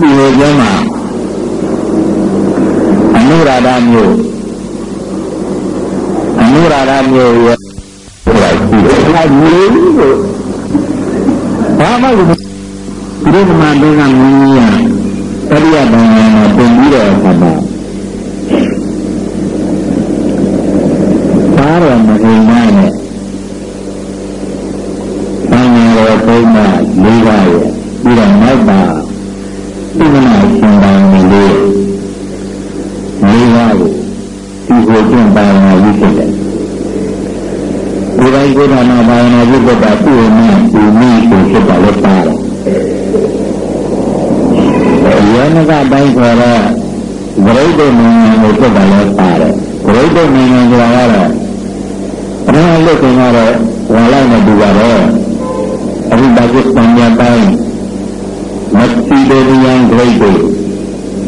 ဒီလိုကျမ်းမှာအနုရာဓမျိုးအနုရာဓမျိုးရဲ့ဟိုလိုက်ကြည့်တယ်အဲ့မျိုးကိုဘာမှမဒီလိုမှတော့ကမင်းကြီးရတရိယဘုံမှာပြင်ပြီးတော့အခါမှာသားတော်မဂိမနဲ့ဆံရတော်ဘုံမှာလေးပါးရဲ့ပြီးတော့နောက်ပါ ပြိမနာရှင်ပါနေလေးလေးပါးကိုဒီကိုကျင့်ပါနာယူဖြစ်တယ်ဒီတိုင်းကိုယ်တော်မှာဘာဝနာပြုတ်တာပြည့်နေဒီနည်းကိုဖြစ်တာလည်းပါတယ်ယောနကတိုင်းခေါ်တော့ဂရိတ်တို့နိုင်ငံကိုဖြစ်တာလည်းပါတယ်ဂရိတ်တို့နိုင်ငံဆိုတာကတော့အမှန်လို့ခင်ရတော့ဝါလိုက်နေတူပါတော့အခုပါကစ္စတန်ရဲ့တိုင်း မက်ဆီဒိုနီယန်ဂရိတ်တို့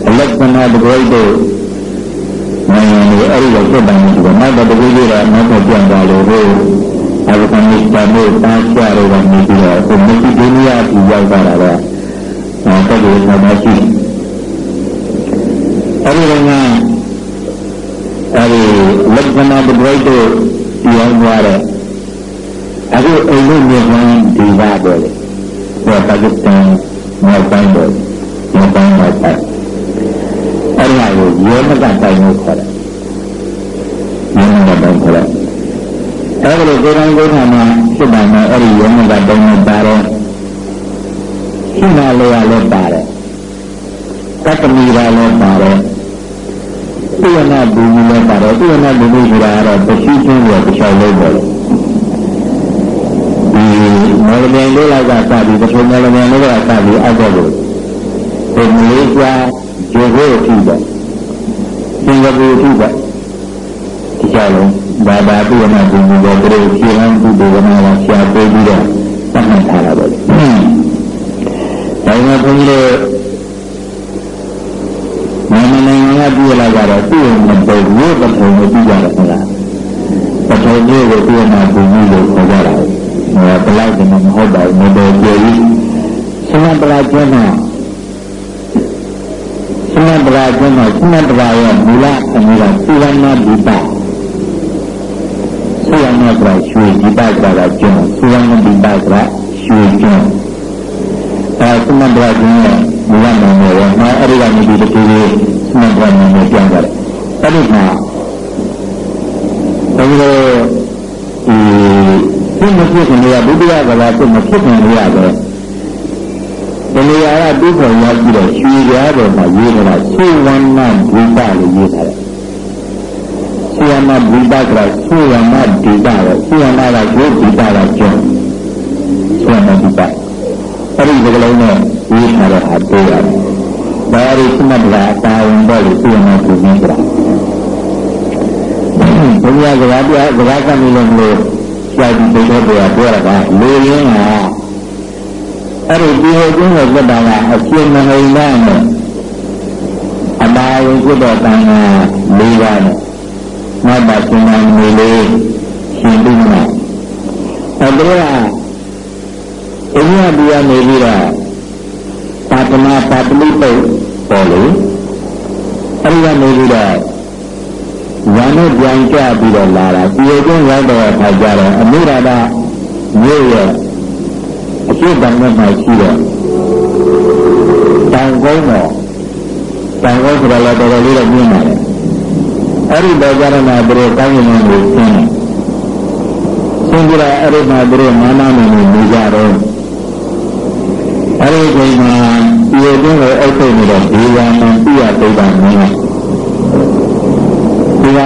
အလက်ဆန္ဒဂရိတ်တို့နိုင်ငံတွေအဲ့ဒီလိုဖြစ်တယ်ဆိုတော့နောက်တော့တကူကြီးတော့နောက်တော့ပြန်သွားလို့ဟိုအာဖဂန်နစ္စတန်တို့တာရှားတို့ကနေပြီးတော့ဟိုမက်ဆီဒိုနီးယားကိုရောက်သွားတာတော့အဲတကူဆက်မရှိအဲ့ဒီကအဲ့ဒီလက်ဆန္ဒဂရိတ်တို့ပြန်သွားတယ်အခုအိမ်လို့မြေပိုင်းဒီပါတော့လေဟိုပါကစ္စတန် မြေပိုင်းတော့မြေပိုင်းတော့အဲ့ဒါကိုယောမကတိုင်းလို့ခေါ်တယ်ယောမကတိုင်းခေါ်တယ်အဲ့ဒါလိုကိုယ်တိုင်ကိုယ်ထာမှာဖြစ်တာနဲ့အဲ့ဒီယောမကတိုင်းနဲ့ပါတယ်ရှိနာလေးရလည်းပါတယ်တတ္တမီရာလည်းပါတယ်တိယနာဘူကြီးလည်းပါတယ်တိယနာဘူကြီးဆိုတာကတော့ပရှိချင်းရဲ့တစ်ချောင်းလုံးပေါ့လေ ဒီမော်လမြိုင်လေးလောက်ကစပြီးပထမမော်လမြိုင်လေးကစပြီးအောက်တော့လို့ဒီမလေးရှားဂျိုဟိုအထိပေါ့စင်ကာပူအထိပေါ့ဒီကြလုံးဘာသာပြည့်နာဘူးဘောကလေးရှင်းလန်းသူဒေဝနာကဆရာပေးပြီးတော့သတ်မှတ်ထားတာပေါ့ဒါပေမဲ့ဘုန်းကြီးတို့မြန်မာနိုင်ငံကပြည်လာကြတော့သူ့ရဲ့မပေါ်ဘူးပထုံကိုပြည်ကြတယ်ခလားပထုံကြီးကိုပြည်နာဘူးကြီးလို့ခေါ်ကြတာဟောဘလောက်တည်းမ ဟုတ်ပါဘူးမပေါ်ကြည့်ဆင်းပလာကျွန်းမှာဆင်းပလာကျွန်းမှာဆင်းပလာရဲ့မူလအမူကသုဝနာဒီပသုဝနာကရွှေဒီပကရာကျွန်းသုဝနာဒီပကရာရွှေကျွန်းအဲဆင်းပလာကျွန်းရဲ့မူလနာမည်ရောအဲအဲ့ဒီကနေဒီတကူလေးဆင်းပလာနာမည်ပြန်ကြတယ်အဲ့ဒီမှာဘယ်လိုဒီ မဖြစ်ခင်ကဒုတိယကလာဖြစ်မဖြစ်ခင်လေးရတယ်ဒီနေရာကတူခေါ်ရောက်ပြီးတော့ရွှေပြားပေါ်မှာရေးနေတာသုဝန္နဒိပလို့ရေးထားတယ်။သုဝန္နဒိပကသုဝန္နဒိပပဲသုဝန္နကကျိုးဒိပကကျုံသုဝန္နဒိပအဲ့ဒီဒီကလေးနဲ့ရေးထားတဲ့အားတွေ့ရတယ်။ဒါရီစမတ်လာတာဝန်ပေါ်လို့သုဝန္နဒိပဆိုတာ။ဘုရားကဘာပြစကားကမ်းလို့မလို့ ကြာပြီးသိတဲ့ပြောပြောတာကလူရင်းကအဲ့ဒီဒီဟိုကျင်းတဲ့သက်တာကအရှင်မဟိန္ဒနဲ့အပါဝင်ဖြစ်တဲ့တန်ခါ၄ပါးနဲ့နောက်ပါရှင်မမီလေးရှင်ပြီးမှအဲ့ဒါကအိန္ဒိယပြည်နေပြီးတော့ပါတနာပါတလိပုတ်ပေါ်လေအဲ့ဒီကနေပြီးတော့ညာ နဲ့ပြန်ကြပြီးတော့လာတာဒီကျင်းရောက်တော့ခါကြတော့အမိရာဒမြို့ရဲ့အရှိတန်နဲ့မှရှိတော့တန်ကုန်းတော့တန်ကုန်းဆိုတာလည်းတော်တော်လေးတော့မြင်ပါတယ်အဲ့ဒီတော့ကြရမှာသူတို့ကောင်းကင်ကိုဆင်းတယ်ဆင်းကြတော့အဲ့ဒီမှာသူတို့မာနနဲ့နေကြတော့အဲ့ဒီချိန်မှာဒီကျင်းကိုအုပ်ချုပ်နေတော့ဒီဝါမန်ပြရသိတာမင်း ဒီက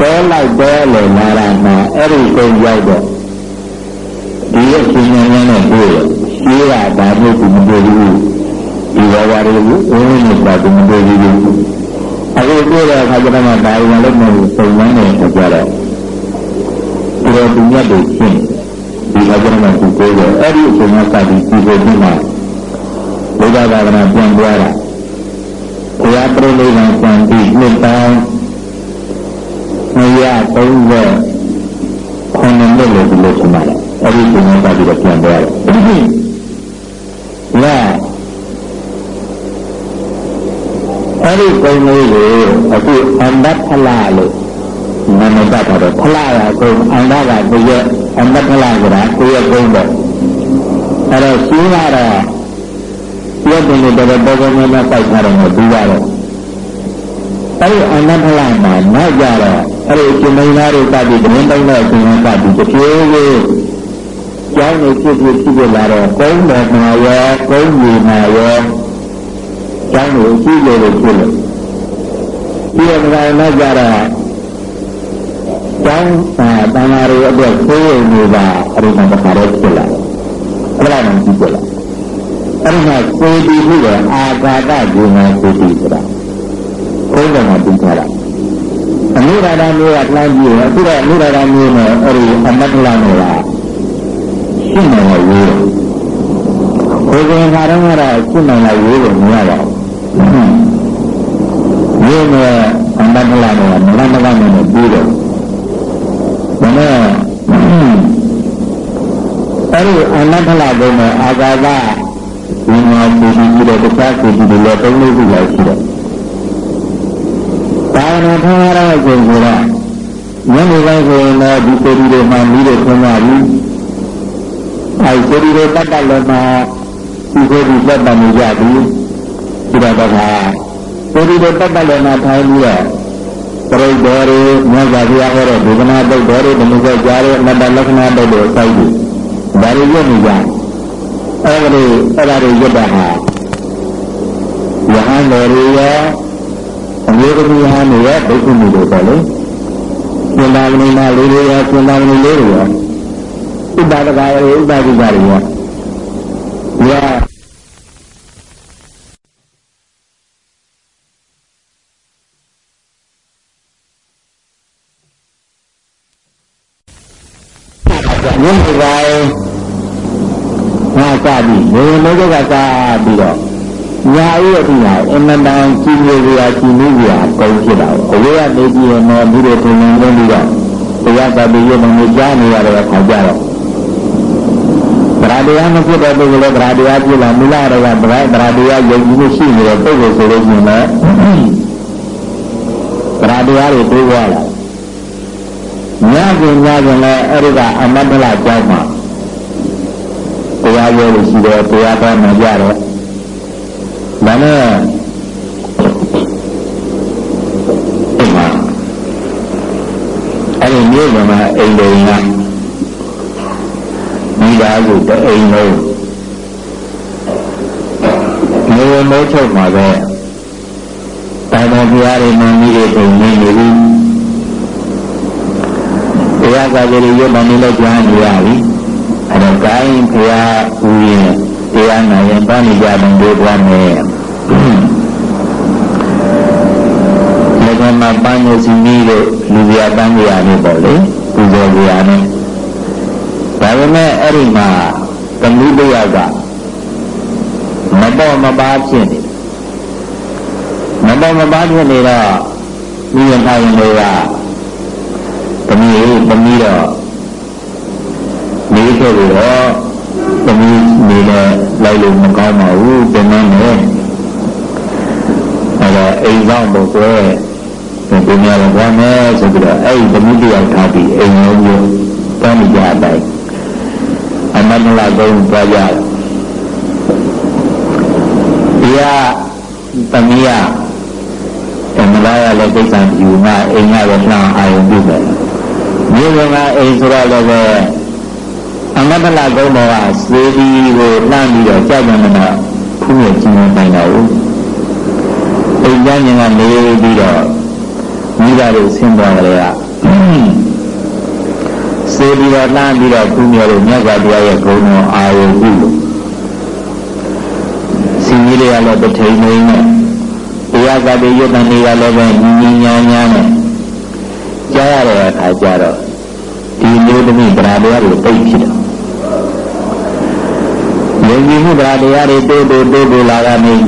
တဲလိုက်တဲလေလာတာမှာအဲ့ဒီချိန်ရောက်တော့ဒီရဲ့ရှင်ဉာဏ်နဲ့တွေ့ရရှိရတာမျိုးကမတွေ့ဘူးဒီဘဝတွေကိုအင်းနဲ့ပါကမတွေ့ဘူးအခုတွေ့တဲ့အခါကျတော့ဒါရင်လည်းမဟုတ်ပုံမှန်နဲ့ကြတော့ဒီလိုသူမြတ်တွေရှင်းဒီကကြတော့သူကိုယ်ရဲ့အဲ့ဒီအချိန်ကစပြီးဒီကိုဒီမှာဘုရားဘာသာပြန်သွားတာဘုရားပြိဋိဘံစံပြီးနှစ်ပေါင်း 230ခုနှစ်လို့လို့ဒီလိုဆိုမှာအဲ့ဒီအချိန်ကစပြီးတော့ပြန်သွားတယ်။ဒါဒီကုံလေးကိုအခုအန္တဖလာလို့နာမည်ကတော့ဖလာကကုံအန္တကတရအန္တဖလာဆိုတာကိုရကုံပေါ့အဲ့တော့ရှင်းရတော့ပြည့်တယ်တော့တော်တော်များများပိုက်ထားတယ်လို့ပြီးရတော့အဲ့ဒီအန္တဖလာမှာနောက်ကြတော့ အဲ့ဒီကျမိန်သားတို့ကပြီးတင်းတိုင်းတဲ့အချိန်ကပြီးတဖြည်းဖြည်းကျောင်းနေဖြစ်ဖြစ်ဖြစ်ဖြစ်လာတော့ကုန်းတော်မှာရောကုန်းကြီးမှာရောကျောင်းကိုရှိလို့ဖြစ်လို့ဒီအမှန်တော့ကြတော့ကျောင်းအာတန်ဃာတွေအတွက်သိရနေတာအရိမတခါတော့ဖြစ်လာတယ်အဲ့ဒါမှကြည့်ကြလားအဲ့ဒီမှာသေတီမှုကအာဃာတဇေနာသေတီဆိုတာဘုန်းတော်မှာပြီးထားတာ အနုရာဒမျိုးကလှမ်းကြည့်ရင်အခုတော့အနုရာဒမျိုးနဲ့အဲ့ဒီအမတ်လနဲ့ကရှင်းနေရရေးတယ်ဘုရင်ခါတော့ကတော့ရှင်းနေရရေးကိုမရပါဘူးရေးနဲ့အမတ်လနဲ့မလမကနဲ့ပြီးတော့ဒါနဲ့အဲ့ဒီအနတ္တလဘုံနဲ့အာဂါသဒီမှာပြည်ပြီးတော့တခြားပြည်ပြီးတော့သုံးလို့ရှိရရှိတယ်သာဝ နာထားရတဲ့ကိုယ်ကညနေပိုင်းဆိုရင်တော့ဒီစေတီတွေမှာပြီးတော့ခွင့်ရပြီအဲစေတီတွေတတ်တတ်လည်းမှာဒီစေတီသက်တတ်နေကြပြီဒီတော့ကစေတီတွေတတ်တတ်လည်းမှာထိုင်ပြီးတော့ပရိဒောရီမြတ်စွာဘုရားဟောတဲ့ဒေသနာပုဒ်တော်တွေဓမ္မစကြာရဲ့အနတ္တလက္ခဏာပုဒ်တွေစိုက်ပြီးဒါတွေရွတ်နေကြအဲ့ဒါတွေအဲ့ဒါတွေရွတ်တာဟာယဟန်တော်တွေရော အမျိုးသမီးဟာနေရဒုက္ခမှုတွေပေါ့လေသင်္သာမဏေမလေးတွေရောသင်္သာမဏေလေးတွေရောဥပါဒကတွေဥပါဒိကတွေရောဒီညနေပိုင်းငါစပြီးဘယ်လိုလဲကစားပြီးတော့ ညာဥရတိဟာအမတန်ကြီးမျိုးကြီးအားကြီးမျိုးကြီးအားကုန်ဖြစ်တာ။အဝေးကနေကြည့်ရင်တော့ဒီလိုထုံနေနေပြီးတော့တရားတော်ပြီးရနေကြားနေရတဲ့အခါကျတော့ဗရာတရားမဖြစ်တဲ့ပုဂ္ဂိုလ်လည်းဗရာတရားပြလာမူလရကဗရာဗရာတရားယုံကြည်မှုရှိနေတဲ့ပုဂ္ဂိုလ်ဆိုလို့ရှိရင်လည်းဗရာတရားတွေတိုးသွားလာညကျင်ညကျင်လည်းအဲ့ဒီကအမတ္တလကျောင်းမှာတရားပြောလို့ရှိတယ်တရားတော်မှကြတယ် ဒါနဲ့ဒီမှာအဲ့ဒီမြို့မှာအိမ်တော်ကမိသားစုတအိမ်လုံးမြို့မိုးချုပ်မှာပဲတိုင်တော်ဘုရားတွေမှမိတွေပုံနေနေပြီရားစာကြည်ရုပ်တန်လေးလည်းကြားနေရပြီအဲတော့ကိုင်းဘုရားဦးရင်တရားနာရင်ပန်းနေကြတယ်ဒီကွာနဲ့ လက်ထမှာပန်းရစီမီးတို့လူပြပန်းကြရနေပေါ့လေပူဇော်ကြရနေဒါပေမဲ့အဲ့ဒီမှာသမီးတယောက်ကမပေါ်မပါဖြစ်နေမပေါ်မပါဖြစ်နေတော့ဒီရင်ထိုင်တွေကသမီးသမီးတော့နေခဲ့ပြီးတော့သမီးနေနဲ့လိုက်လို့မကောင်းပါဘူးဒီနေ့နဲ့အဲ ဒါအိမ်ဆောင်ဖို့ဆိုရဲဒီနေ့တော့ဘာမဲဆိုပြီးတော့အဲ့ဒီသမီးတယောက်ထားပြီးအိမ်လုံးကိုတန်းကြတိုင်းအမတ်လာကုန်းသွားကြတယ်ဒီကသမီးကအမလာရလည်းကိစ္စယူမှအိမ်ကလည်းလှမ်းအာရုံပြုတယ်မြေဝင်ကအိမ်ဆိုတော့လည်းပဲအမတ္တလကုန်းတော်ကစေတီကိုလှမ်းပြီးတော့ကြာကြမနာဖူးရကျင်းနိုင်တော့ အကြောင်းရင်းကနေပြီးတော့မိဘတို့ဆင်းသွားကြလေကစေပြီးတော့လှမ်းပြီးတော့ကုမြေတို့မြတ်စွာဘုရားရဲ့ဂုဏ်တော်အာရုံပြုလို့စီကြီးလေးကလည်းပထိန်နေနဲ့တရားသာတိယုတ်တန်လေးကလည်းပဲညီညီညာညာနဲ့ကြားရတဲ့အခါကျတော့ဒီမျိုးသမီးဗရာတရားကိုသိဖြစ်တယ်ယုံကြည်မှုဗရာတရားတွေတိုးတိုးတိုးတိုးလာတာမျိုး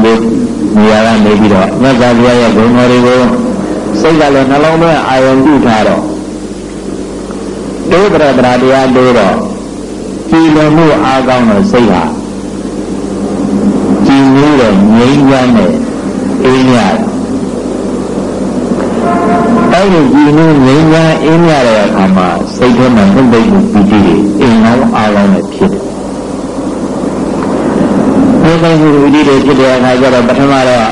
နေရာကနေပြီးတော့မြတ်စွာဘုရားရဲ့ဂုဏ်တော်တွေကိုစိတ်ကလည်းနှလုံးသွင်းအာရုံပြုထားတော့တိုးဗราတရားတိုးတော့ကြည်လွန်မှုအားကောင်းတဲ့စိတ်ဟာကြည်နူးတဲ့ငြိမ်းချမ်းတဲ့အေးမြအဲ့ဒီဒီနည်းငြိမ်းချမ်းအင်းရတဲ့အခါမှာစိတ်ထဲမှာနှုတ်ပိတ်မှုပီတိတွေအင်းအောင်အားလုံးနဲ့ဖြစ်တယ် နှုတ်ပိတ်မှုပီတိတွေဖြစ်တဲ့အခါကျတော့ပထမတော့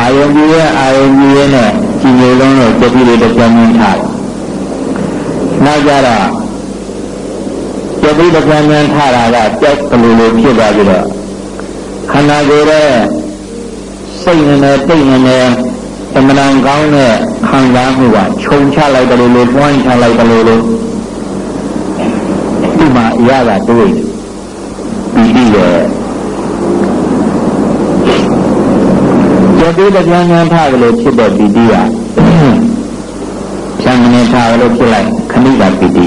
အာယုံကြီးရဲ့အာယုံကြီးရဲ့နဲ့ကြည်ညိုလုံးနဲ့ကြတိတွေတစ်ပြန်မြင်ထားတယ်နောက်ကြတော့ကြတိတစ်ပြန်မြင်ထားတာကကြက်ကလေးလေးဖြစ်သွားပြီးတော့ခန္ဓာကိုယ်ရဲ့စိတ်နဲ့တိတ်နဲ့အမှန်တန်ကောင်းတဲ့ခံစားမှုကခြုံချလိုက်တယ်လို့တွန်းချလိုက်တယ်လို့ဒီမှာအရာကတွေးပြီးပြီးရဲ့ ကျတိတကြံဉာဏ်ထားကလေးဖြစ်တဲ့ပီတိကဖြံမနေထားလို့ဖြစ်လိုက်ခဏိကပီတိ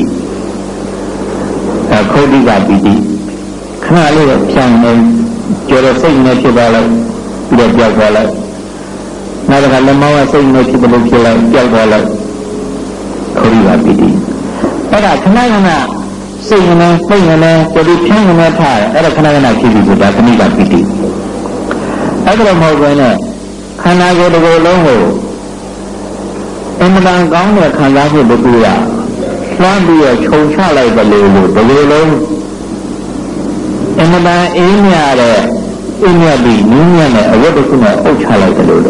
အခုဒိကပီတိခဏလေးဖြံနေကျော်တဲ့စိတ်နဲ့ဖြစ်သွားလိုက်ပြီးတော့ပြောက်သွားလိုက်နောက်တစ်ခါလက်မောင်းကစိတ်နဲ့ဖြစ်တယ်လို့ဖြစ်လိုက်ကြောက်သွားလိုက်ခရိယာပိတိအဲ့ဒါခဏခဏစိတ်နဲ့စိတ်နဲ့ကြတိဖြန်းနေထားတယ်အဲ့ဒါခဏခဏဖြစ်ပြီးဆိုတာခဏိကပိတိအဲ့ဒါမဟုတ်ဘဲနဲ့ ခန္ဓာကိုယ်တစ်ခုလုံးကိုအမှန်တန်ကောင်းတဲ့ခံစားမှုတစ်ခုကလွှမ်းပြီးတော့ခြုံချလိုက်တယ်လို့ဒီလိုလုံးအမှန်တန်အင်းမြတဲ့အင်းမြပြီးနင်းမြနဲ့အဝတ်တစ်ခုနဲ့အုပ်ချလိုက်တယ်လို့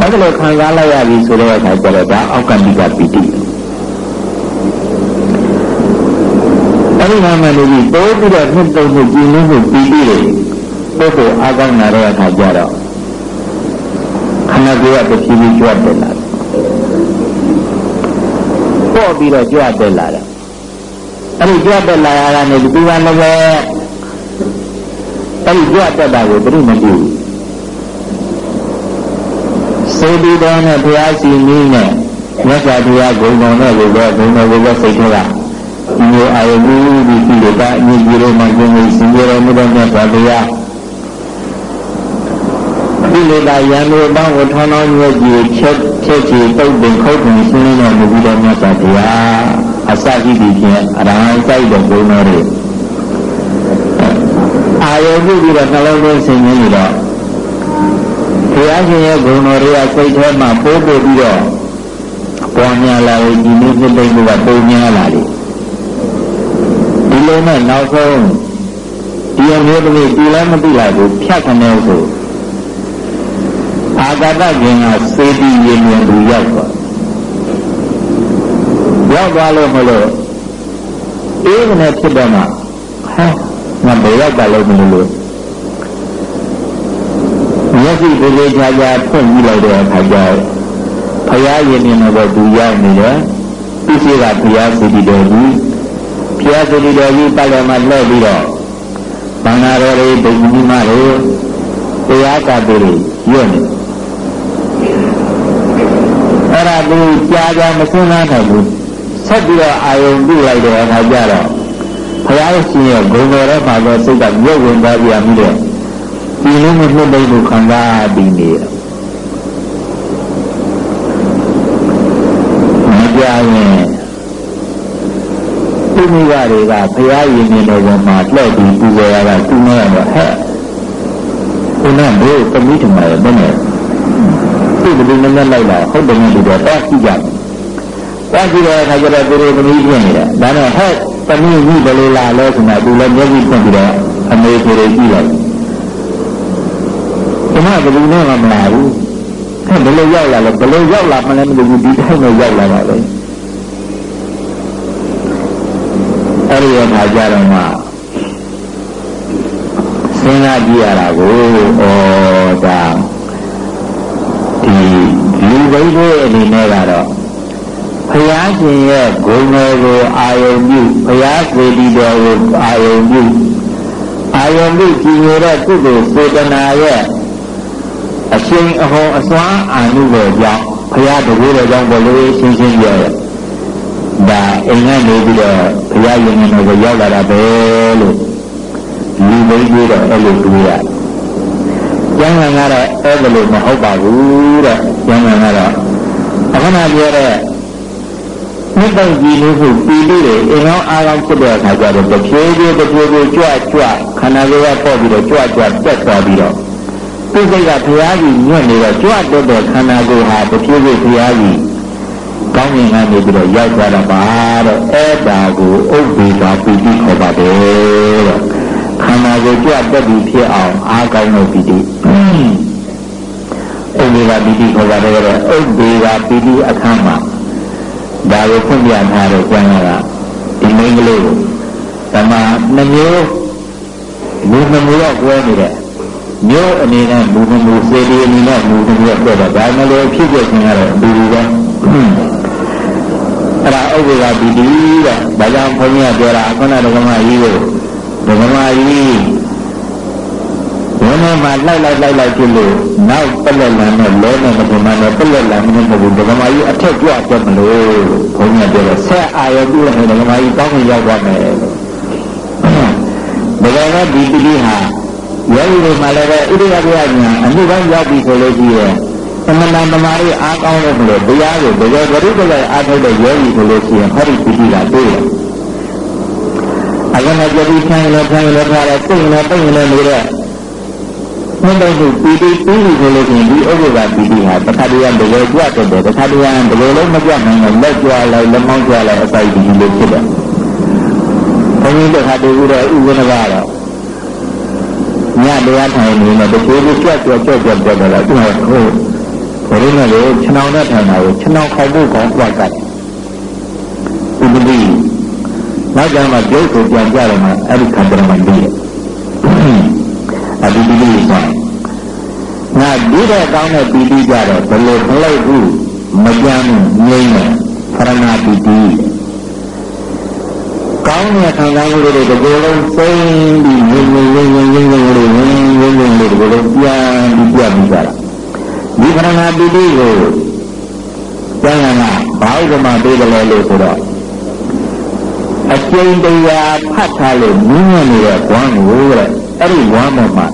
အဲ့ဒါလိုခံစားလိုက်ရပြီဆိုတဲ့အခါကျတော့ဒါအောက်ကန္တိကပီတိအဲ့ဒီမှာမှလည်းဒီတိုးပြီးတော့နှစ်တုံးမှုကြည်နည်းမှုပီတိတွေ ပုဂ္ဂိုလ်အားကောင်းလာတဲ့အခါကျတော့ခန္ဓာကိုယ်ကတဖြည်းဖြည်းကြွတယ်လာပေါ့ပြီးတော့ကြွတယ်လာတယ်အဲ့ဒီကြွတယ်လာရတာနဲ့ဒီကလည်းပဲအဲ့ဒီကြွတက်တာကိုပြိမကြည့်ဘူးစေတီတော်နဲ့ဘုရားရှင်ကြီးနဲ့မြတ်စွာဘုရားဂုဏ်တော်နဲ့ကိုတော့ဂုဏ်တော်ကိုပဲစိတ်ထဲကဒီလိုအာရုံပြုပြီးပြီးတော့အမြင့်ကြီးလို့မှကျင်းနေရှင်ရတော်မူတဲ့မြတ်စွာဘုရား ဒီလိုသာရန်လိုပေါင်းကိုထောင်းထောင်းရွက်ကြည့်ချက်ချက်ချီတုတ်ပင်ခုတ်ပင်ရှင်းလင်းတော်မူပြီးတော့မြတ်စွာဘုရားအစရှိသည်ဖြင့်အရဟံစိုက်တဲ့ဂုဏ်တော်တွေအာရုံပြုပြီးတော့နှလုံးသွင်းဆင်ခြင်နေတော့ဘုရားရှင်ရဲ့ဂုဏ်တော်တွေကစိတ်ထဲမှာပိုးပို့ပြီးတော့ပွားများလာပြီးဒီနေ့နှစ်သိမ့်ကပုံများလာတယ်ဒီလိုနဲ့နောက်ဆုံးဒီအမျိုးသမီးဒီလည်းမသိလိုက်ဘူးဖြတ်ခနေဆို အာဂတကျင်ကစေတီရင်ရင်သူရောက်သွားရောက်သွားလို့မလို့အေးကနေဖြစ်တော့မှဟဲ့ငါဘယ်ရောက်တာလဲမလို့မျက်စိကလေးချာချာဖွင့်ကြည့်လိုက်တဲ့အခါကျဖရာရင်မြင်တော့သူရောက်နေတယ်သူရှိကဖရာစီတီတော်ကြီးဖရာစီတီတော်ကြီးပတ်လည်းမှလှည့်ပြီးတော့ဘင်္ဂါတော်တွေဒိဋ္ဌိမတွေတရားကတိတွေရွတ်နေ အဲ့ဒါသူကြားကြမစဉ်းစားနိုင်ဘူးဆက်ပြီးတော့အာယုံပြုလိုက်တဲ့အခါကျတော့ဘုရားရှင်ရဲ့ဂုဏ်တော်ရဲ့ပါသောစိတ်ကမြုပ်ဝင်သွားပြန်ပြီးတော့ဒီလိုမျိုးနှုတ်ပိတ်လို့ခံစားပြီးနေရမကြရင်သူမိဘတွေကဘုရားရင်မြင်တော်ပေါ်မှာလှည့်ပြီးပူဇော်ရတာသူနဲ့တော့ဟဲ့ခုနကဘိုးသမီးထမရဲ့ဘယ်နဲ့ သူ့ဘယ်လိုနဲ့လိုက်လာဟုတ်တယ်လို့တော့တားကြည့်ကြတယ်တားကြည့်တဲ့အခါကျတော့သူတို့သမီးဖြစ်နေတယ်ဒါနဲ့ဟဲ့သမီးကြီးဘယ်လိုလာလဲဆိုတာသူလည်းမျက်စိဖွင့်ပြီးတော့အမေကိုယ်ကြည့်လိုက်ဒီမှာဘယ်လိုနဲ့မှမလာဘူးအဲဘယ်လိုရောက်လာလဲဘယ်လိုရောက်လာမှလည်းမသိဘူးဒီတိုင်းနဲ့ရောက်လာတာလေအဲ့ဒီအခါကျတော့မှစဉ်းစားကြည့်ရတာကိုဩဒါဒီ လူဘိန်းတွေအနေနဲ့ကတော့ဘုရားရှင်ရဲ့ဂုဏ်တော်ကိုအာယုံပြုဘုရားစေတီတော်ကိုအာယုံပြုအာယုံပြုကြည်ညိုတဲ့ကုသိုလ်စေတနာရဲ့အရှင်အဟောအစွမ်းအာနုဘောကြောင့်ဘုရားတကူတော်ကြောင့်ဘလို့ရှင်းရှင်းပြောရဒါအိမ်ကနေပြီးတော့ဘုရားယဉ်နေတော့ရောက်လာတာပဲလို့လူဘိန်းကြီးတော့အဲ့လိုတွေးရ ကျမ်းဂန်ကတော့အဲ့လိုမဟုတ်ပါဘူးတဲ့ကျမ်းဂန်ကတော့အခဏပြောတဲ့မြတ်တကြီးလို့ဆိုပြီးပြီးတယ်အင်အောင်အားကောင်းဖြစ်တဲ့အခါကျတော့တဖြည်းဖြည်းတဖြည်းဖြည်းကြွကြွခန္ဓာကိုယ်ကပေါ့ပြီးတော့ကြွကြွတက်သွားပြီးတော့သူစိတ်ကဘုရားကြီးညွတ်နေတော့ကြွတ်တဲ့ခန္ဓာကိုယ်ဟာတဖြည်းဖြည်းဘုရားကြီးကောင်းမြင်ကနေပြီးတော့ရောက်သွားတာပါတော့အဲ့ဒါကိုဥပ္ပေသာပီတိခေါ်ပါတယ်တဲ့ ခန္ဓာကိုယ်ကြွတက်ပြီးဖြစ်အောင်အားကောင်းတဲ့ပီတိဥပ္ပေသာပီတိခေါ်ပါတယ်တဲ့ဥပ္ပေသာပီတိအခါမှာဒါကိုဖွင့်ပြထားတဲ့ကျမ်းစာကဒီမိန်းကလေးကိုဓမ္မနှမျိုးလူနှမျိုးတော့ကွဲနေတယ်မျိုးအနေနဲ့လူနှမျိုးစေတီအနေနဲ့လူနှမျိုးတော့ဒါမှလည်းဖြစ်ဖြစ်ခြင်းကတော့အတူတူပဲအဲ့ဒါဥပ္ပေကပီတိတဲ့ဒါကြောင့်ဘုန်းကြီးကပြောတာခုနဒကမကြီးကို ဒကမကြီးဘယ်နဲ့မှလိုက်လိုက်လိုက်လိုက်ဖြစ်လို့နောက်ပလက်လန်နဲ့လဲနဲ့မတင်မနဲ့ပလက်လန်နဲ့မဟုတ်ဘူးဒကမကြီးအထက်ကြွတက်မလို့ဘုန်းကြီးကပြောတယ်ဆက်အာရုံပြုနေဒကမကြီးတောင်းဝင်ရောက်သွားမယ်လို့ဒကမဒီပီတိဟာယောဂီတွေမှာလည်းပဲဣရိယာပုညာအမှုပိုင်းရောက်ပြီဆိုလို့ရှိရင်သမဏတမာရီအားကောင်းလို့မလို့တရားကိုတကယ်ကြိုးကြိုးအားထုတ်တဲ့ယောဂီဆိုလို့ရှိရင်ဟောဒီပီတိကတွေ့တယ်။ အခုနဲ့ကြတိဆိုင်လည်းဆိုင်လည်းထားတယ်သိလည်းသိလည်းနေတဲ့မင်းတို့ပီတိပြီးပြီဆိုလို့ရှိရင်ဒီဥပ္ပဒါပီတိဟာတခါတည်းကတကယ်ကြွတ်တယ်တခါတည်းကတကယ်လုံးမကြွနိုင်တော့လက်ကြွလိုက်လက်မောင်းကြွလိုက်အစိုက်ဒီလိုဖြစ်တယ်။ဘုန်းကြီးတခါတည်းကတော့ဥပ္ပဒါကတော့ညတရားထိုင်နေတော့တချို့ကြွက်ကြွက်ကြွက်ကြွက်ကြွက်တော့သူကဟိုဘယ်လိုလဲလေခြေနှောင်နဲ့ထိုင်တာကိုခြေနှောင်ခေါက်ဖို့ကောင်းကြွက်ကတ်ဥပတိ နောက်ကြမှာကျုပ်ကိုပြန်ကြတယ်မှာအဲ့ဒီခန္ဓာမှာပြီးတယ်အဒီဒီလေးဆိုငါဒီတဲ့ကောင်းတဲ့ပီတိကြတော့ဘယ်လိုခလိုက်ဘူးမကြမ်းငြိမ့်နဲ့ဖရဏပီတိကောင်းတဲ့ခံစားမှုတွေဒီလိုလုံးစိမ့်ပြီးငြိမ်ငြိမ်ငြိမ်ငြိမ်ငြိမ်ငြိမ်လေးငြိမ်ငြိမ်ငြိမ်လေးဒီလိုလုံးပြန်ပြီးပြပြီးကြတာဒီခန္ဓာပိဋိကိုကျမ်းဂန်ကဘာဥပမာပေးတယ်လဲလို့ဆိုတော့ အကျဉ်းတရားဖတ်ထားလို့မြင်ရနေတဲ့ဘဝကိုတဲ့အဲ့ဒီဘဝမှာမှာ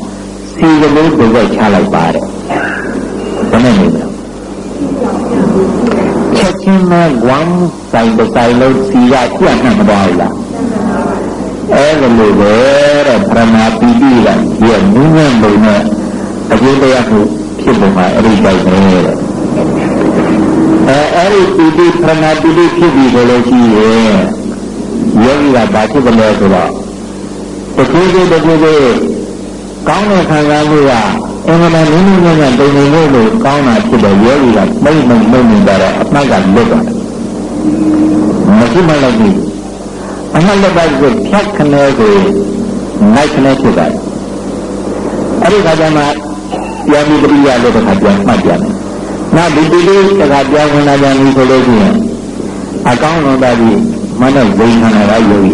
စီကလေးပုဂ္ဂိုလ်ချလိုက်ပါတယ်ဘယ်နဲ့နေလဲချက်ချင်းမဲ့ဝမ်းဆိုင်တစ်ဆိုင်လုံးစီကကြက်နှံ့မသွားဘူးလားအဲ့ဒါလိုပဲတဲ့ပရမပီတိကဒီမြင့်မြတ်ဘုံနဲ့အကျိုးတရားကိုဖြစ်ပုံမှာအဲ့ဒီတိုင်းပဲတဲ့အဲအဲ့ဒီပီတိပရမပီတိဖြစ်ပြီဆိုလို့ရှိရင် ယောဂီကဘာဖြစ်တယ်လဲဆိုတော့တကူးကူးတကူးကူးကောင်းတဲ့ခံစားမှုကအင်္ဂလာနင်းနင်းနဲ့တုံနေလို့လို့ကောင်းတာဖြစ်တဲ့ယောဂီကမိတ်မိတ်မိတ်နေတာတော့အမှတ်ကလွတ်သွားတယ်မရှိမှလည်းဘူးအမှတ်လက်ပါကိုဖြတ်ခနဲကိုနိုင်ခနဲဖြစ်သွားတယ်အဲ့ဒီခါကျမှပြန်ပြီးပရိယာလို့တစ်ခါပြန်မှတ်ပြန်တယ်နောက်ဒီတိလေးတစ်ခါပြန်ဝင်လာပြန်ပြီဆိုလို့ရှိရင်အကောင်းဆုံးတာကြီး မနဲ့ဝိညာဉ်ကယောဂီ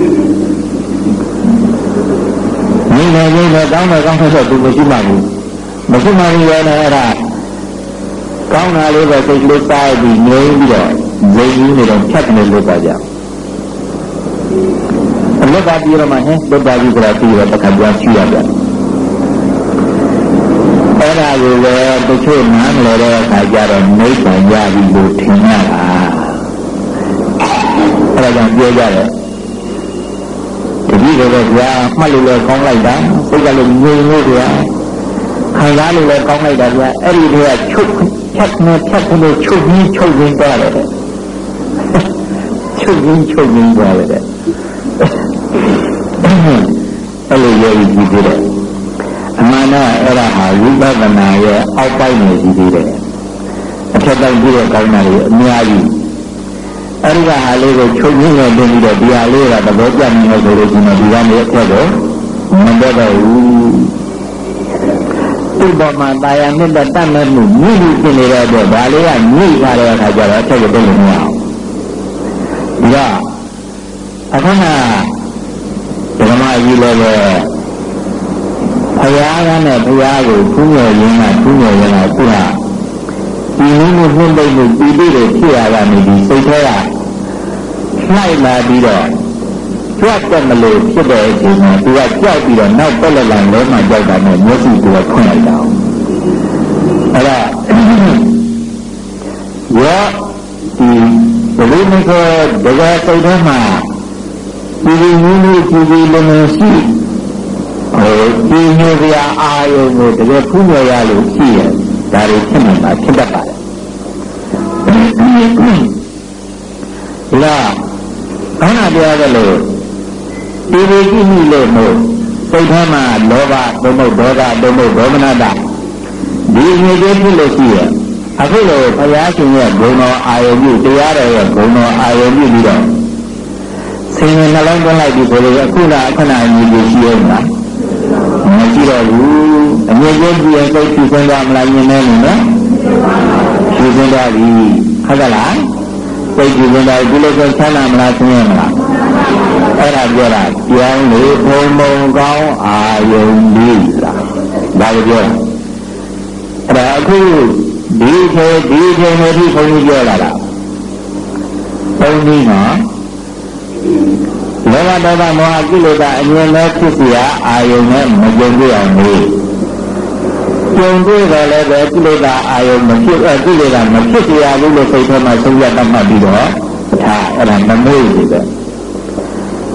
နေနေနေနေကောင်းတယ်ကောင်းတယ်ဆိုသူမရှိမှဘူးမရှိမှဘူးရောလည်းအဲ့ဒါကောင်းတာလေးပဲစိတ်လေးစားပြီးငြိမ်းပြီးတော့ငြိမ်းကြီးနေတော့ဖြတ်နေလို့ပါကြအလုတ်ကပြီးတော့မှဟင်းလွတ်ပါပြီဆိုတာပြီးတော့တစ်ခါပြန်ရှိရပြန်အဲ့ဒါကိုပဲတချို့နားမလဲတဲ့အခါကျတော့မိတ်ဆန်ရပြီလို့ထင်ရတာ အဲ့ဒါကြောင့်ပြောကြတယ်ဒီလိုပဲဗျာမှတ်လို့လည်းကောင်းလိုက်တာစိတ်ကလည်းငြိမ်လို့ဗျာခံစားလို့လည်းကောင်းလိုက်တာဗျာအဲ့ဒီတွေကချုပ်ဖြတ်နေဖြတ်နေချုပ်ပြီးချုပ်ရင်းသွားတယ်ချုပ်ရင်းချုပ်ရင်းသွားတယ်အဲ့လိုရည်ကြည့်တယ်အမှန်တော့အဲ့ဒါဟာဝိပဿနာရဲ့အောက်ပိုင်းနေကြည့်သေးတယ်အထက်ပိုင်းပြီးတော့ကောင်းတာတွေအများကြီး အဲ့ဒီကဟာလေးကိုချုပ်ရင်းနဲ့တင်ပြီးတော့ဒီဟာလေးကသဘောကျနေလို့ဆိုလို့ရှိရင်ဒီကနေအထက်ကိုမတက်တော့ဘူးဒီပေါ်မှာတာယာမြင့်တဲ့တတ်မဲ့မှုမြင့်ပြီးပြင်နေတဲ့အတွက်ဒါလေးကညှိထားတဲ့အခါကျတော့အထက်ကိုတက်လို့မရအောင်ဒီကအခဏဓမ္မကြီးလည်းပဲဘုရားကနဲ့ဘုရားကိုဖူးမြဲရင်းကဖူးမြဲရင်းကသူကဒီနည်းနဲ့နှိမ့်ပိတ်မှုပြီးပြီးတွေဖြစ်ရတာနေပြီးစိတ်ထဲက လိုက်လာပြီးတော့ကြွတ်တယ်မလို့ဖြစ်တဲ့အချိန်မှာသူကကြောက်ပြီးတော့နောက်တက်လက်လာလဲမှကြောက်တာနဲ့မျက်စိကဖွင့်လိုက်တာအဲ့ဒါရောဒီဘယ်လိုမျိုးကဒကာစိတ်ထဲမှာဒီဒီနည်းနည်းကြည့်ကြည့်လုံးလုံးရှိဟိုဒီမျိုးပြအာယုံကိုတကယ်ဖူးမြော်ရလို့ရှိရဒါတွေဖြစ်နေမှာဖြစ်တတ်ပါတယ်လာခန္ဓာ ပြောရလို့ဒီလိုကြည့်မိလို့မို့စိတ်ထဲမှာလောဘသို့မဟုတ်ဒေါသသို့မဟုတ်ဒေါမနတဒီမျိုးတွေဖြစ်လို့ရှိရအခုလိုဘုရားရှင်ရဲ့ဂုဏ်တော်အာယုပြုတရားတော်ရဲ့ဂုဏ်တော်အာယုပြုပြီးတော့ဆင်းရဲနှလုံးသွင်းလိုက်ပြီဆိုလို့အခုကအခဏအညီကြီးရှိရဲ့လားမရှိတော့ဘူးအမြဲတမ်းကြည့်ရင်စိတ်ဖြူစင်းသွားမလားမြင်နေနေနော်ဖြူစင်းသွားပြီဟုတ်ကလား စိတ်ဖြူစင်းသွားပြီဒီလိုဆိုဆန်းလာမလားဆင်းရဲမလားအဲ့ဒါပြောတာပြောင်းလေဘုံဘုံကောင်းအာယုံလေးလားဒါကိုပြောတာအဲ့ဒါအခုဒီခေဒီခေနဲ့ဒီဘုန်းကြီးပြောလာတာဘုန်းကြီးနော်လောဘဒေါသမောဟကိလေသာအမြင်မဲ့ဖြစ်เสียအာယုံနဲ့မကြုံတွေ့အောင်လို့ ကြုံတွေ့ကြလဲပဲကိလေသာအာယုမဖြစ်အကိလေသာမဖြစ်ကြရဘူးလို့စိတ်ထဲမှာဆုံးရတတ်မှတ်ပြီးတော့ပထာအဲ့ဒါမမွေးဘူးပဲ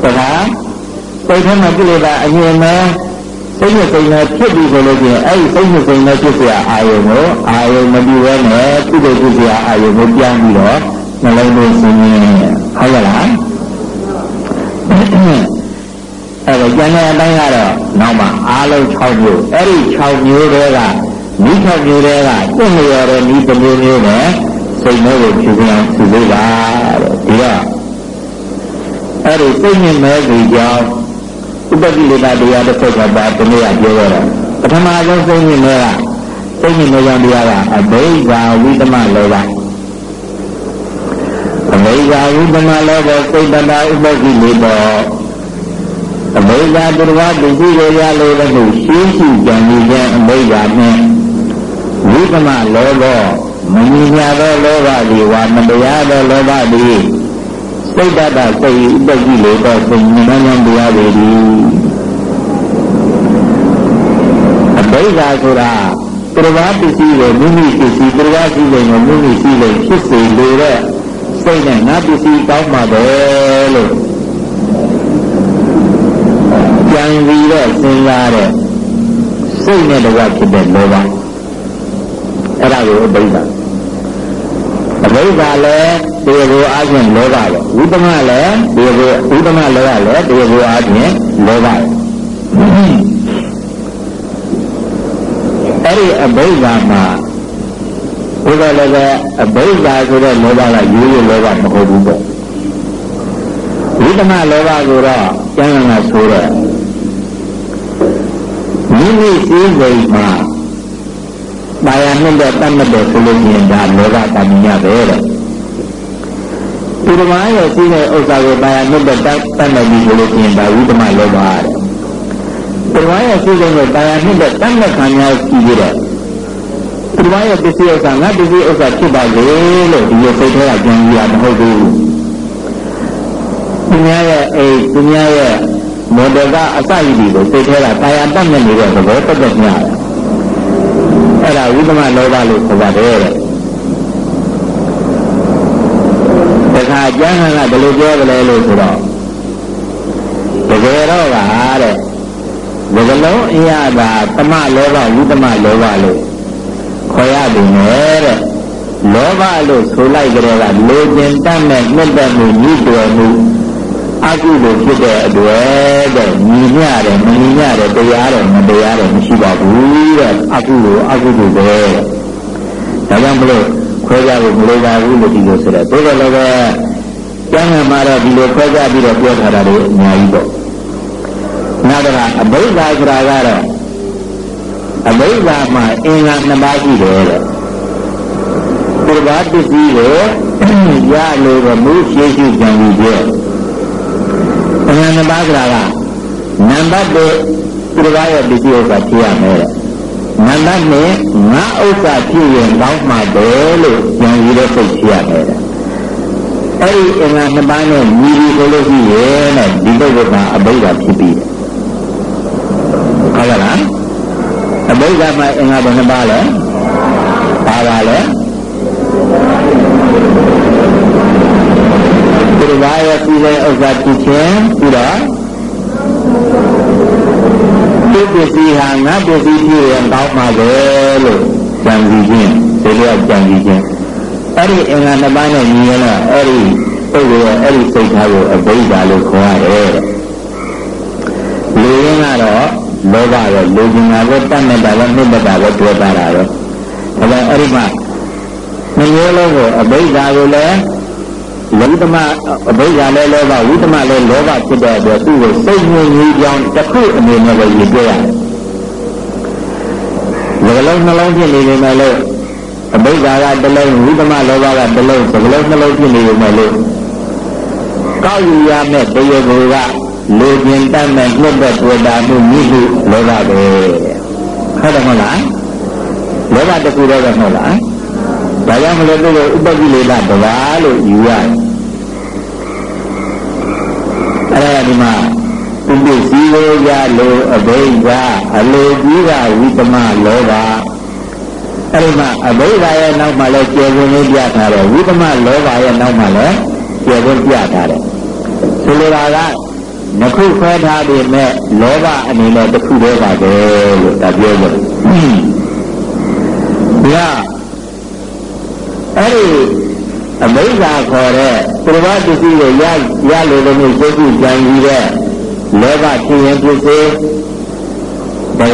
ပထာစိတ်ထဲမှာကိလေသာအရင်မဲစိတ်နဲ့စိတ်နဲ့ဖြစ်ပြီးဆိုလို့ချင်းအဲ့ဒီစိတ်နဲ့စိတ်နဲ့ဖြစ်စရာအာယုကိုအာယုမပြီးဝဲနဲ့ပြုလို့ဖြစ်စရာအာယုကိုပြန်ပြီးတော့နှလုံးသွင်းစဉ်းရဟုတ်ရလား အဲ့တော့ကျန်တဲ့အတိုင်းကတော့နောက်မှအားလုံး6မျိုးအဲ့ဒီ6မျိုးတွေကမိ6မျိုးတွေကတွန့်လျော်တဲ့ဤတစ်မျိုးမျိုးနဲ့စိတ်နှိုးကိုဖြူပြန်ဖြူလို့ပါတဲ့ဒီတော့အဲ့ဒီစိတ်နဲ့မဲစီကြောင့်ဥပတိလေတာတရားတစ်ခုကပါဒီနေ့ကပြောရတာပထမဆုံးစိတ်နဲ့မဲကစိတ်နဲ့မဲကြောင့်တရားကအဘိဓါဝိသမလောဘအဘိဓါဝိသမလောဘစိတ်တတာဥပတိလေတော့ အဘိဓါသူတော်ဘာသူရှိရရလို့လည်းရှင်းရှိကြံရခြင်းအဘိဓါနဲ့ဝိသမလောဘမမြင်ရသောလောဘသည်ဝါမတရားသောလောဘသည်စိတ်တတစိတ်ဥပတိလေတော့စိတ်ဉာဏ်ဉာဏ်တရားတွေဒီအဘိဓါဆိုတာသူတော်ဘာပစ္စည်းကိုမိမိပစ္စည်းသူတော်ဘာရှိတဲ့ကိုမိမိရှိတဲ့ဖြစ်စေလိုတဲ့စိတ်နဲ့ငါပစ္စည်းကောင်းမှာပဲလို့ ကြံပြီးတော့စဉ်းစားတဲ့စိတ်နဲ့တကွဖြစ်တဲ့လောဘအဲ့ဒါကိုအဘိဓါအဘိဓါလည်းဒီကိုအားဖြင့်လောဘပဲဝိသမလည်းဒီကိုဝိသမလောဘလည်းဒီကိုအားဖြင့်လောဘအဲ့ဒီအဘိဓါမှာဘုရားလည်းပဲအဘိဓါဆိုတဲ့လောဘကရိုးရိုးလောဘမဟုတ်ဘူးပေါ့ဝိသမလောဘကိုတော့ကျမ်းဂန်ကဆိုတော့ မိမိစည်းစိမ်မှာပါရနှင့်တဲ့တတ်မှတ်တဲ့ဆိုလို့ရှိရင်ဒါလောဘတဏှာပဲတဲ့ဒီဓမ္မရဲ့စည်းတဲ့ဥစ္စာကိုပါရနှင့်တဲ့တတ်မှတ်ပြီးဆိုလို့ရှိရင်ဒါဝိသမလောဘတဲ့ဒီဓမ္မရဲ့စည်းစိမ်ကိုပါရနှင့်တဲ့တတ်မှတ်ခံရရှိပြီးတဲ့ဒီဓမ္မရဲ့ပစ္စည်းဥစ္စာငါပစ္စည်းဥစ္စာဖြစ်ပါလေလို့ဒီလိုစိတ်ထဲကကြံကြီးတာမဟုတ်ဘူးသူများရဲ့အိမ်သူများရဲ့ မော်ဒကအစရည်တွေကိုစိတ်ထဲကတာယာတတ်မြတ်နေတဲ့သဘောတက်တက်များတယ်အဲ့ဒါဝိသမလောဘလို့ခေါ်ပါတယ်တဲ့တခါကျမ်းဂန်ကဘယ်လိုပြောကြလဲလို့ဆိုတော့တကယ်တော့ကတဲ့ဒီကလုံးအရာကသမလောဘဝိသမလောဘလို့ခေါ်ရတယ်နဲ့တဲ့လောဘလို့ဆိုလိုက်ကြတဲ့ကလိုချင်တတ်မဲ့မြတ်တဲ့မှုညှိတွယ်မှု အကုသိုလ်ဖြစ်တဲ့အတွက်တဲ့ညီမျှတယ်မညီမျှတယ်တရားတယ်မတရားတယ်မရှိပါဘူးတဲ့အကုသိုလ်အကုသိုလ်ပဲဒါကြောင့်မလို့ခွဲကြဖို့မလိုပါဘူးလို့ဒီလိုဆိုတဲ့ဘုရားလည်းပဲကျမ်းဂန်မှာတော့ဒီလိုခွဲကြပြီးတော့ပြောထားတာတွေအများကြီးပေါ့နောက်တော့အဘိဓါဆိုတာကတော့အဘိဓါမှာအင်္ဂါနှစ်ပါးရှိတယ်တဲ့ဒီဘာပစ္စည်းကိုရလို့မူရှိရှိကြံပြီးပြ ဉာဏ်နှစ်ပါးဆိုတာကနံပါတ်1သူတစ်ပါးရဲ့ပစ္စည်းဥစ္စာဖြစ်ရမယ်တဲ့နံပါတ်2ငါဥစ္စာဖြစ်ရင်ကောင်းမှာတယ်လို့ဉာဏ်ကြီးတဲ့စိတ်ဖြစ်ရမယ်တဲ့အဲ့ဒီအင်္ဂါနှစ်ပါးနဲ့ညီပြီးဆိုလို့ရှိရင်တဲ့ဒီပုဂ္ဂိုလ်ကအဘိဓါဖြစ်ပြီးတယ်ဟုတ်ကဲ့လားအဘိဓါမှာအင်္ဂါဘယ်နှပါးလဲပါပါလဲ သူဘာရဲ့ပြီးတဲ့ဥစ္စာဖြစ်ခြင်းပြီးတော့ဒီပစ္စည်းဟာငါပစ္စည်းဖြစ်ရင်ကောင်းပါပဲလို့ကြံစည်ခြင်းဒီလိုကြံစည်ခြင်းအဲ့ဒီအင်္ဂါနှစ်ပါးနဲ့ညီရတော့အဲ့ဒီပုဂ္ဂိုလ်ရဲ့အဲ့ဒီစိတ်ထားကိုအဘိဓါလို့ခေါ်ရတယ်လူရင်းကတော့လောဘရောလူကျင်တာပဲတတ်မဲ့တာပဲနှိမ့်တာပဲတွေ့တာတာပဲဒါပေမဲ့အဲ့ဒီမှာနှမျိုးလုံးကိုအဘိဓါကိုလည်း ဝိသမအဘိဓါလည်းလောဘဝိသမလည်းလောဘဖြစ်တဲ့အတွက်သူ့ကိုစိတ်ငြိမ်ကြီးကြောင်းတစ်ခုအနေနဲ့ပဲရည်ပြရတယ်။ဒီလုံးနှလုံးဖြစ်နေနေမယ်လို့အဘိဓါကတစ်လုံးဝိသမလောဘကတစ်လုံးဒီလုံးနှလုံးဖြစ်နေနေမယ်လို့ကောက်ယူရမယ့်တရားကိုကလူကျင်တတ်မဲ့နှုတ်တဲ့တွေ့တာမှုမိဟုလောဘပဲဟုတ်တယ်မဟုတ်လားလောဘတခုတော့မဟုတ်လားဒါကြောင့်မလို့သူ့ကိုဥပကိလေသာတဘာလို့ယူရတယ်အဲ့ ဒါဒီမှာသူပစ္စည်းကိုရလို့အဘိဓါအလိုကြီးကဝိသမလောဘအဲ့ဒီမှာအဘိဓါရဲ့နောက်မှာလည်းကျေဝင်လေးပြထားတယ်ဝိသမလောဘရဲ့နောက်မှာလည်းကျေဝင်ပြထားတယ်ဆိုလိုတာကမခုခွဲထားပေမဲ့လောဘအနေနဲ့တစ်ခုတည်းပါပဲလို့ဒါပြောလို့ဒီကအဲ့ဒီ အမိစ္ဆာခေါ်တဲ့ပြဝတ္တိကိုရရလို့လို့စိတ်ကူကြံကြီးတဲ့လောဘဖြစ်ရင်ဖြစ်စေဒါ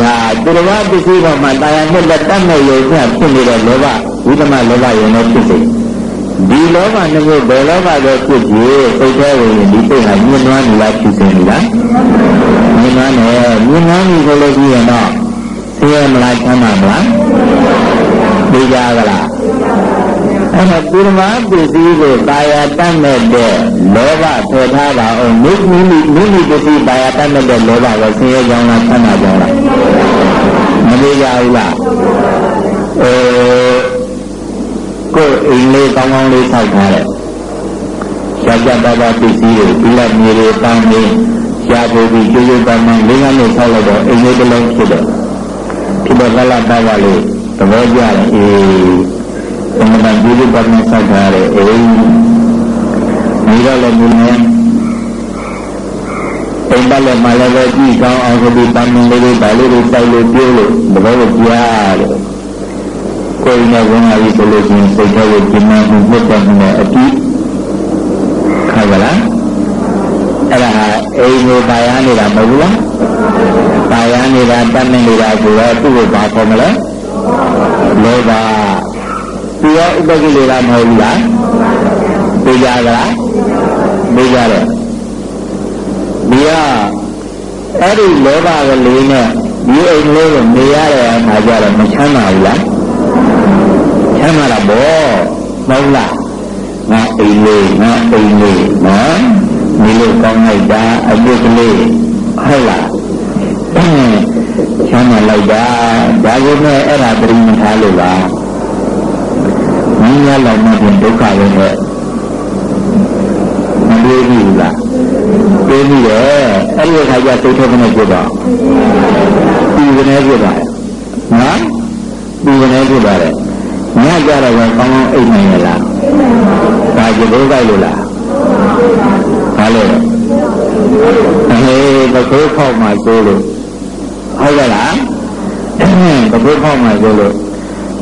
ကပြဝတ္တိပေါ်မှာတရားနဲ့လက်တတ်မဲ့ရုံနဲ့ဖြစ်နေတဲ့လောဘဝိသမလောဘရုံနဲ့ဖြစ်စေဒီလောဘနှစ်ခုဘယ်လောဘပဲဖြစ်ဖြစ်စိတ်ထဲဝင်ဒီစိတ်ဟာညှဉ်းနှွမ်းနေလားဖြစ်နေလားညှဉ်းနှွမ်းနေညှဉ်းနှွမ်းနေကြလို့ရှိရင်တော့ဆင်းရဲမလားချမ်းသာမလားသိကြကြလား အဲ့တော့ပုရမပစ္စည်းကိုတာယာတတ်မဲ့တဲ့လောဘဖေထားပါအောင်မိမိမိမိမိပစ္စည်းတာယာတတ်မဲ့တဲ့လောဘကိုဆင်းရဲကြောင်းလားချမ်းသာကြောင်းလားမသိကြဘူးလားအဲကိုယ်အိမ်လေးကောင်းကောင်းလေးဆောက်ထားတယ်ရကြပါပါပစ္စည်းတွေဒီလက်မြေတွေတောင်းနေရှားဖို့ပြီးကျွတ်ပန်းပန်းလေးငါးနှစ်ဆောက်လိုက်တော့အိမ်လေးတစ်လုံးဖြစ်တော့ဖြစ်တော့ကလာပါပါလေးသဘောကျတယ်အေး သမဏပြုလို့ပါမဆောက်ထားတယ်အေးမိတော့လည်းမြင်နေအိမ်ပါလည်းမလည်းပဲကြည့်ကောင်းအောင်ဆိုပြီးပန်းမလေးတွေဒါလေးတွေစိုက်လို့ပြောလို့သဘောကိုကြားတယ်ကိုယ်နဲ့ဝင်လာပြီဆိုလို့ရှိရင်စိတ်ထဲကိုကျဉ်းမှမှုပြတ်သွားမှုနဲ့အတိခါကြလားအဲ့ဒါအိမ်ကိုပါရနေတာမဟုတ်ဘူးလားပါရနေတာတတ်နေတာဆိုတော့သူ့ကိုဘာခေါ်မလဲလောဘ သူရောဥပကိလေသာမဟုတ်ဘူးလားသိကြကြလားသိကြတယ်ဒီကအဲ့ဒီလောဘကလေးနဲ့ဒီအိမ်လေးကိုနေရတဲ့အခါကျတော့မချမ်းသာဘူးလားချမ်းသာတာဗောမဟုတ်လားငါအိမ်လေးငါအိမ်လေးနော်ဒီလိုကောင်းလိုက်တာအပြစ်ကလေးဟုတ်လားချမ်းသာလိုက်တာဒါကိုနဲ့အဲ့ဒါပြိမထားလို့လား မင်းရလောက်မှပြင်ဒုက္ခပဲနဲ့မတွေးဘူးလားတွေးပြီးတယ်အဲ့ဒီအခါကျစိတ်ထဲကနေပြတော့ဒီကနေပြပါတယ်နော်ဒီကနေပြပါတယ်ညကြတော့ကောင်းကောင်းအိတ်နိုင်ရလားဒါကြိုးကြိုက်လို့လားဘာလို့အဲတကိုးခေါက်မှဆိုလို့ဟုတ်ကဲ့လားတကိုးခေါက်မှဆိုလို့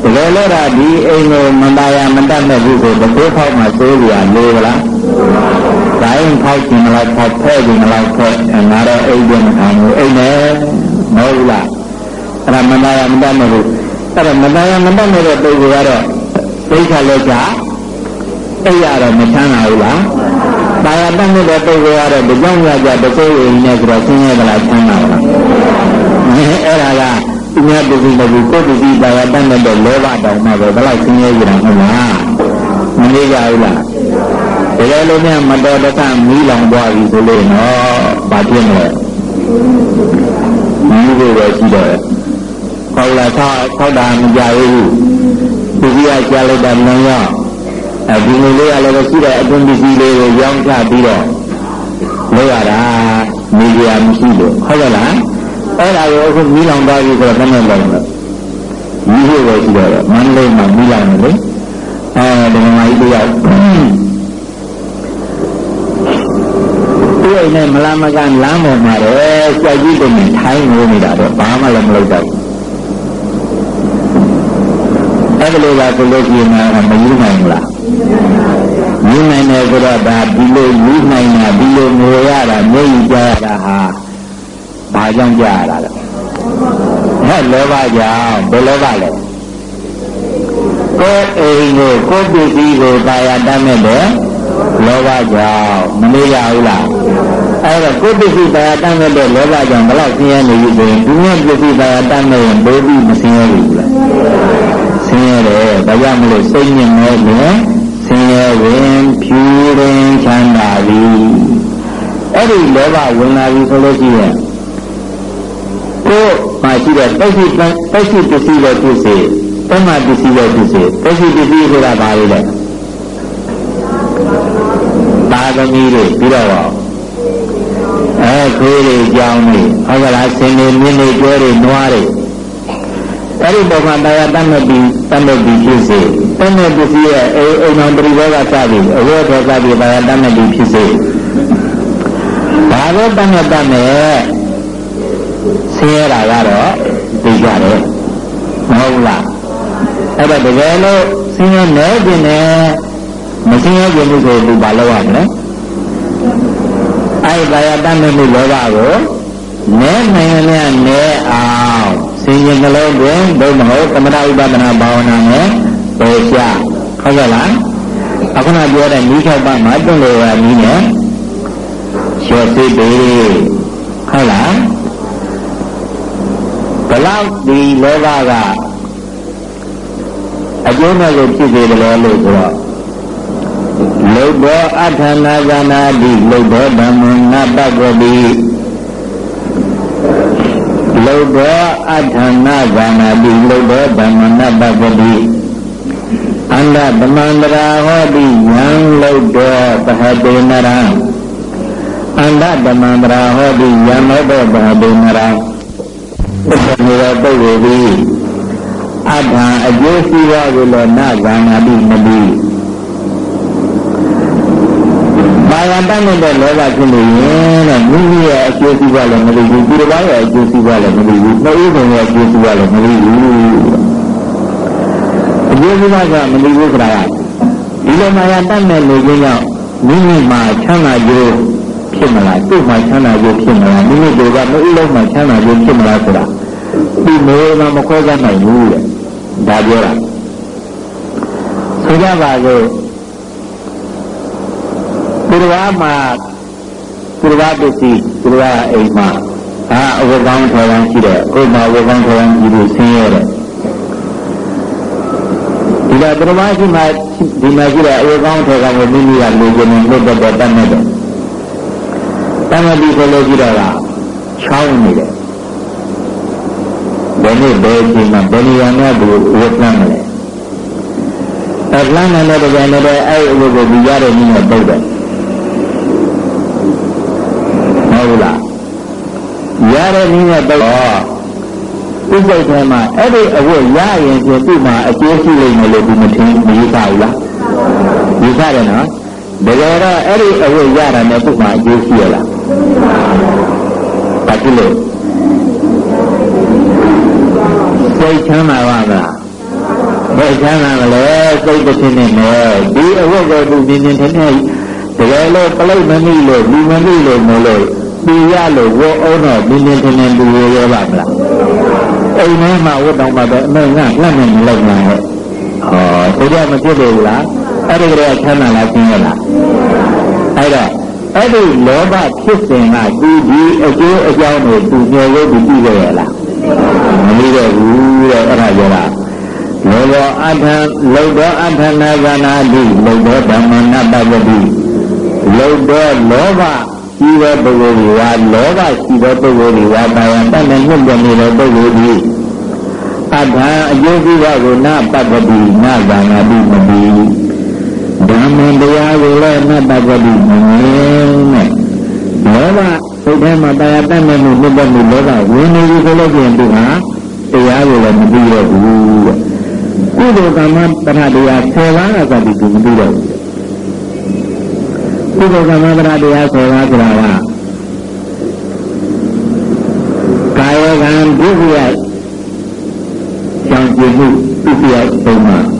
တကယ်လို့ဒါဒီအိမ်ကိုမပါရမတတ်မဲ့ဘူးဆိုတကိုးခေါက်မှဆိုရလို့လားဒါရင်ခေါက်ကျင်လားခေါက်ဖဲ့ကျင်လားဖဲ့ငါတော့အိမ်ပြန်မခံဘူးအိမ်နဲ့မဟုတ်လားအဲ့ဒါမပါရမတတ်မဲ့ဘူးအဲ့ဒါမပါရမတတ်မဲ့တဲ့ပုဂ္ဂိုလ်ကတော့သိခါလက်ကြအိပ်ရတော့မချမ်းသာဘူးလားပါရတတ်မဲ့တဲ့ပုဂ္ဂိုလ်ကတော့ဒီကြောင့်ရကြတကိုးအိမ်နဲ့ဆိုတော့ဆင်းရဲကြလားချမ်းသာလားအဲ့ဒါက သူများပြည်သူလည်းကိုယ်ပြည်ပါရတတ်မဲ့တဲ့လောဘတောင်မှပဲဘလောက်ဆင်းရဲကြတာဟုတ်လားမနေကြဘူးလားဒီလိုလိုများမတော်တဆမီးလောင်သွားပြီဆိုလို့နော်ဘာဖြစ်မလဲမီးကိုပဲရှိတော့ခေါ်လာဆောက်ဆောက်တာမကြဘူးသူကြီးကကြားလိုက်တာမလို့ရောအဲဒီလိုလေးကလည်းရှိတဲ့အတွင်းပစ္စည်းလေးကိုရောင်းချပြီးတော့လုပ်ရတာနေကြမရှိလို့ဟုတ်ကဲ့လား အဲ့ဒါကိုအခုမီးလောင်သွားပြီဆိုတော့ဘယ်နဲ့လောင်လဲမီးဖို့ပဲရှိတော့မန္တလေးမှာမီးလောင်တယ်လေအဲဒီမှာကြီးတယောက်သူ့အိမ်နဲ့မလာမကန်လမ်းပေါ်မှာတော့ကြိုက်ကြီးတုံးထိုင်းနေနေတာတော့ဘာမှလည်းမလုပ်တော့အဲ့ဒါလိုပါဆိုလို့ရှိရင်မယူနိုင်ဘူးလားယူနိုင်တယ်ဆိုတော့ဒါဒီလိုယူနိုင်တာဒီလိုငိုရတာမျက်ရည်ကြရတာဟာ ဘာကြောင့်ကြရတာလဲဟဲ့လောဘကြောင့်ဘယ်လောဘလဲကိုယ်အိမ်ကိုကိုယ်ပစ္စည်းကိုတာယာတတ်မဲ့တယ်လောဘကြောင့်မနေရဘူးလားအဲ့တော့ကိုယ်ပစ္စည်းတာယာတတ်မဲ့တဲ့လောဘကြောင့်ဘလောက်ဆင်းရဲနေပြီဆိုရင်ဒီနေ့ပစ္စည်းတာယာတတ်မဲ့ရင်ဘိုးပြီးမဆင်းရဲဘူးလားဆင်းရဲတယ်ဒါကြောင့်မလို့စိတ်ညစ်နေတယ်ဆင်းရဲဝင်ဖြူရင်ချမ်းသာပြီအဲ့ဒီလောဘဝင်လာပြီဆိုလို့ရှိရင် ကိုယ်မှရှိတဲ့တိတ်ရှိတိတ်ရှိပစ္စည်းလည်းဖြစ်စေတမပစ္စည်းလည်းဖြစ်စေတိတ်ရှိပစ္စည်းဆိုတာဘာလဲလဲသာသမီတွေပြီးတော့အဲခွေးတွေကြောင်းတွေဟုတ်ကလားဆင်းနေမြင်းတွေကျွဲတွေနွားတွေအဲ့ဒီပုံမှာတရားတတ်မဲ့ပြီးတတ်မဲ့ပြီးဖြစ်စေတတ်မဲ့ပစ္စည်းရဲ့အိမ်အောင်ပရိဘောကစပြီးအဝတ်ထောစပြီးတရားတတ်မဲ့ပြီးဖြစ်စေဒါတော့တတ်မဲ့တတ်မဲ့ ဆင်းရဲတာကတော့သိကြတယ်မဟုတ်လားအဲ့တော့တကယ်လို့ဆင်းရဲနေခြင်းနဲ့မဆင်းရဲခြင်းလို့ဆိုသူဘာလုပ်ရမလဲအဲ့ဒါရတတ်မဲ့မှုလောဘကိုနဲနိုင်ရနဲအောင်ဆင်ញင်ကလေးတွင်ဘုမဟုတ်သမထဥပဒနာဘာဝနာနဲ့ပယ်ချဟုတ်ကဲ့လားအခုနပြောတဲ့မိ၆ပါးမှာတွန့်လို့ရနည်းနဲ့လျှော်စိတ်တွေဟုတ်လားဘ လောက်ဒီလောဘကအကျိုးမဲ့ကိုဖြစ်စေတယ်လို့ဆိုတော့လုဘောအထာနာဇာနာတိလုဘောဓမ္မနာပတ္တိလုဘောအထာနာဇာနာတိလုဘောဓမ္မနာပတ္တိအန္တသမန္တရာဟောတိယံလုတောပဟတေနရံအန္တသမန္တရာဟောတိယံလုတောပဟတေနရံ ဘုရားမြေတော်ပုဂ္ဂိုလ်သည်အထာအကျိုးစီးပွားကိုလည်းနာဇာနာတိမပြီးဘာဝတ္တနဲ့တဲ့လောဘဖြစ်နေရင်တဲ့မိမိရဲ့အကျိုးစီးပွားလည်းမလို့ဘူးဒီတစ်ပါးရဲ့အကျိုးစီးပွားလည်းမလို့ဘူးနှုတ်ဥပ္ပံရဲ့အကျိုးစီးပွားလည်းမလို့ဘူးအကျိုးစီးပွားကမလို့ဘူးဆိုတာကဒီလိုမာယာတတ်မဲ့လူချင်းကြောင့်မိမိမှာချမ်းသာကြိုး ဖြစ်မလားသူ့မှာချမ်းသာကြိုးဖြစ်မလားမိမိတို့ကနှုတ်ဥလုံးမှာချမ်းသာကြိုးဖြစ်မလားဆိုတာဒီမေမှာမခွဲခြားနိုင်ဘူးတဲ့ဒါပြောတာဆိုကြပါစို့သူတော်မှာသူတော်ပစ္စည်းသူတော်အိမ်မှာအာအဝကောင်းထော်ကောင်းရှိတယ်ဥပမာဝကောင်းထော်ကောင်းကြီးလို့ဆင်းရဲတယ်ဒီလိုသူတော်ရှိမှဒီမှာရှိတဲ့အဝကောင်းထော်ကောင်းကိုမိမိကလူကျင်နေလို့တော့တတ်နေတယ် တတ်နေပြီဆိုလို့ကြည့်တော့ကချောင်းနေတယ်ဘယ်နေ့ဘယ်အချိန်မှာဘယ်နေရာမှာဒီဝတ်လမ်းမလဲအလမ်းနဲ့တကယ်လည်းအဲ့ဒီအဝတ်ကိုဒီရတဲ့နည်းနဲ့ပုတ်တယ်ဟုတ်လားရတဲ့နည်းနဲ့တော့သူ့စိတ်ထဲမှာအဲ့ဒီအဝတ်ရရင်ပြင်သူ့မှာအကျိုးရှိလိမ့်မယ်လို့ဒီမထင်မယူဆဘူးလားယူဆတယ်နော်တကယ်တော့အဲ့ဒီအဝတ်ရတာနဲ့သူ့မှာအကျိုးရှိရလား ဘာဖြစ်လို့စိတ်ချမ်းသာပါမလားဘယ်ချမ်းသာမလဲစိတ်တစ်ချင်းနဲ့ဒီအဝတ်ကိုသူမြင်မြင်ထင်ထင်တကယ်လို့ပလိတ်မမိလို့လူမမိလို့မလို့ပြရလို့ဝေါ်အောင်တော့မြင်မြင်ထင်ထင်လူရရပါမလားအိမ်ထဲမှာဝတ်တော်မှာပဲအမေကလက်နဲ့မလိုက်နိုင်ရဲ့ဟောဒီတော့မဖြစ်ဘူးလားအဲ့ဒီကလေးချမ်းသာလားရှင်းရလားအဲ့တော့ အဲ့ဒီလောဘဖြစ်စဉ်ကဒီဒီအကျိုးအကြောင်းကိုသူညှို့လို့ပြီးပြီရလားမပြီးတော့ဘူးတဲ့အဲ့ဒါပြောတာလောဘောအထံလောဘောအထနာဇာနာတိလောဘောဓမ္မနာပတ္တိလောဘောလောဘရှိသောပုဂ္ဂိုလ်တွေကလောဘရှိသောပုဂ္ဂိုလ်တွေကတာယံတတ်နဲ့ညှို့ပြနေတဲ့ပုဂ္ဂိုလ်ကြီးအထံအကျိုးပြုကိုနာပတ္တိနာဇာနာတိမပြီး အမှန်တရားကိုလည်းမပတ်သက်ဘူးမမြင်နဲ့လောဘစိတ်ထဲမှာတရားတတ်နေမှုမြတ်တဲ့မှုလောဘဝင်နေပြီဆိုလို့ပြင်သူဟာတရားကိုလည်းမသိရဘူးကုသိုလ်ကမ္မပရတရား၁၀ပါးကသာဒီသူမသိရဘူးကုသိုလ်ကမ္မပရတရား၁၀ပါးဆိုတာကကာယကံဒုက္ခကြောင့်ပြုမှုဒုက္ခပုံမှာ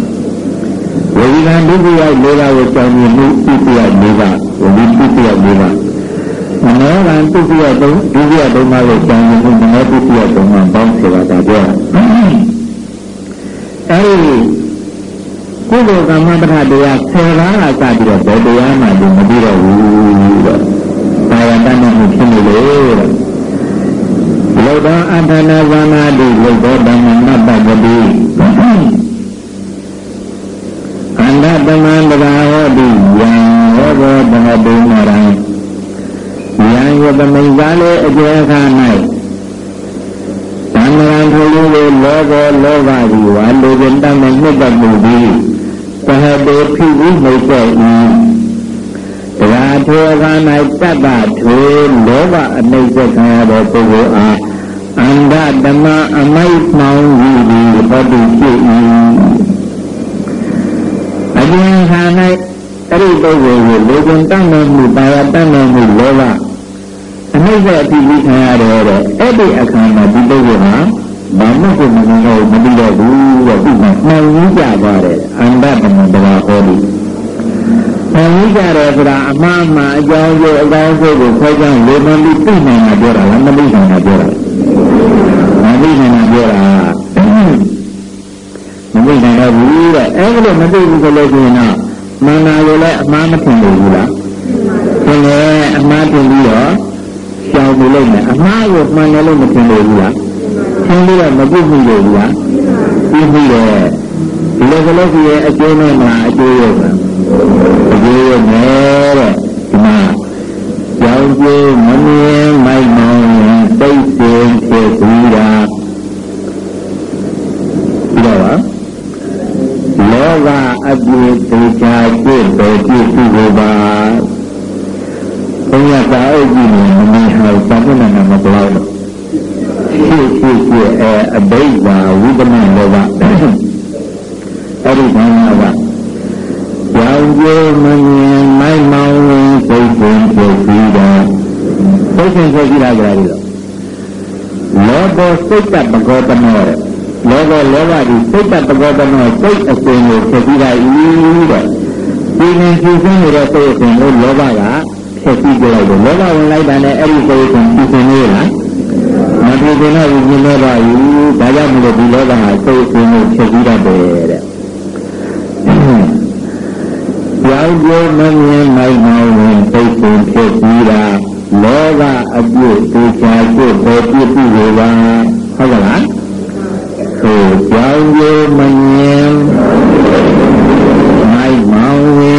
ဝိညာဉ်ဒုတိယလေးပါးကိုကြောင်းမြင်မှုဒုတိယလေးပါးဝိဒုတိယလေးပါးမနောကံဒုတိယသုံးဒုတိယသုံးပါးကိုကြောင်းမြင်မှုမနောဒုတိယသုံးပါးပေါင်းစေပါတာပြောအဲဒီကုသိုလ်ကမ္မပဋ္ဌတရားဆယ်ပါးကစပြီးတော့ဘယ်တရားမှဒီမပြီးတော့ဘူးတော့ဘာယတတ်မှုဖြစ်နေလေတဲ့လောကအဋ္ဌနာဇာနာတိလောကဓမ္မနတ္တပတိအ န္တတမန္တရာဟောတိယံဟောဘောတဟတုမရံယံယတမိန်ကားလေအကျေခါ၌ဓမ္မရံထိုလူကိုလောကောလောဘသည်ဝါလူကျင်တတ်မဲ့မြတ်တမှုသည်သဟတေဖိဝိမိတ်တဲ့ဤတရားထိုအခါ၌တတ္တထွေလောဘအနိစ္စခံရသောပုဂ္ဂိုလ်အားအန္တဓမ္မအမိုက်မှောင်ကြီးသည်ဟောတုဖြစ်၏အ ပြင်ခါ၌အဲ့ဒီပုဂ္ဂိုလ်ကိုလူကျင်တတ်မဲ့မှုပါရတတ်မဲ့မှုလောဘအနိစ္စအတိအခံရတယ်တဲ့အဲ့ဒီအခါမှာဒီပုဂ္ဂိုလ်ဟာဘာမှကိုမနေတော့မပြီးတော့ဘူးတဲ့ဒီမှာနှောင်ကြီးကြသွားတယ်အန္တတမန္တရာဟောဒီနှောင်ကြီးကြတယ်ဆိုတာအမှားမှအကြောင်းကျိုးအကောင်းကျိုးကိုခွဲခြားလေမပြီးသိနိုင်တာပြောတာလားမသိနိုင်တာပြောတာမသိနိုင်တာပြောတာမ သိနိုင်တော့ဘူးတဲ့အဲ့ဒါလို့မသိဘူးဆိုလို့ရှိရင်တော့မန္နာကိုလည်းအမှားမထင်ဘူးလားထင်တယ်အမှားထင်ပြီးတော့ရှောင်နေလိုက်မယ်အမှားကိုမှန်တယ်လို့မထင်ဘူးလားဆင်းပြီးတော့မပြုတ်မှုလို့လားပြီးပြီးတော့ဒီလိုကလေးကြီးရဲ့အကျိုးနဲ့မှအကျိုးရဲ့အကျိုးရဲ့နဲ့တဲ့ဒီမှာကြောင်းကျိုးမမြင်မိုက်မောင်းရင်သိစင်ဖြစ်ပြီးတာဒီတော့ပါလောက အပြည့်သေချာကျင့်တော်ကြည့်ပြီးပါဘုရားသာအုပ်ကြီးနေမမြင်ဟောသာမဏေမဘလောက်လို့ဖြစ်ဖြစ်ဖြစ်အဲအဘိဓါဝိပဿနာလောကအဲ့ဒီဘာသာကကြောင်ကျိုးမမြင်မိုက်မောင်းဝင်စိတ်ပင်ဖြစ်ပြီးတော့စိတ်ပင်ဖြစ်ပြီးတာကြရတယ်လောဘောစိတ်တပကောတမောတဲ့ လောဘောလောဘဒီစိတ်တပကောတမောစိတ်အစဉ်ကိုဖြစ်ပြီးတာဤတဲ့ဒီနေကြည့်စင်းနေတဲ့စိတ်အစဉ်ကိုလောဘကဖြစ်ပြီးကြလိုက်တယ်လောဘဝင်လိုက်တာနဲ့အဲ့ဒီစိတ်အစဉ်ဖြစ်နေလားမပြေကျင်တော့ဘူးပြင်းတော့ပါဘူးဒါကြောင့်မလို့ဒီလောကဟာစိတ်အစဉ်ကိုဖြစ်ပြီးတတ်တယ်တဲ့ကြောင်းကျိုးမမြင်နိုင်နိုင်ဝင်စိတ်စဉ်ဖြစ်ပြီးတာလောကအပြည့်သေချာကျိုးပေါ်ပြည့်ပြီးရောပါဟုတ်ကလား ဆိုကြောင်းကျိုးမမြင်နိုင်မောင်ဝ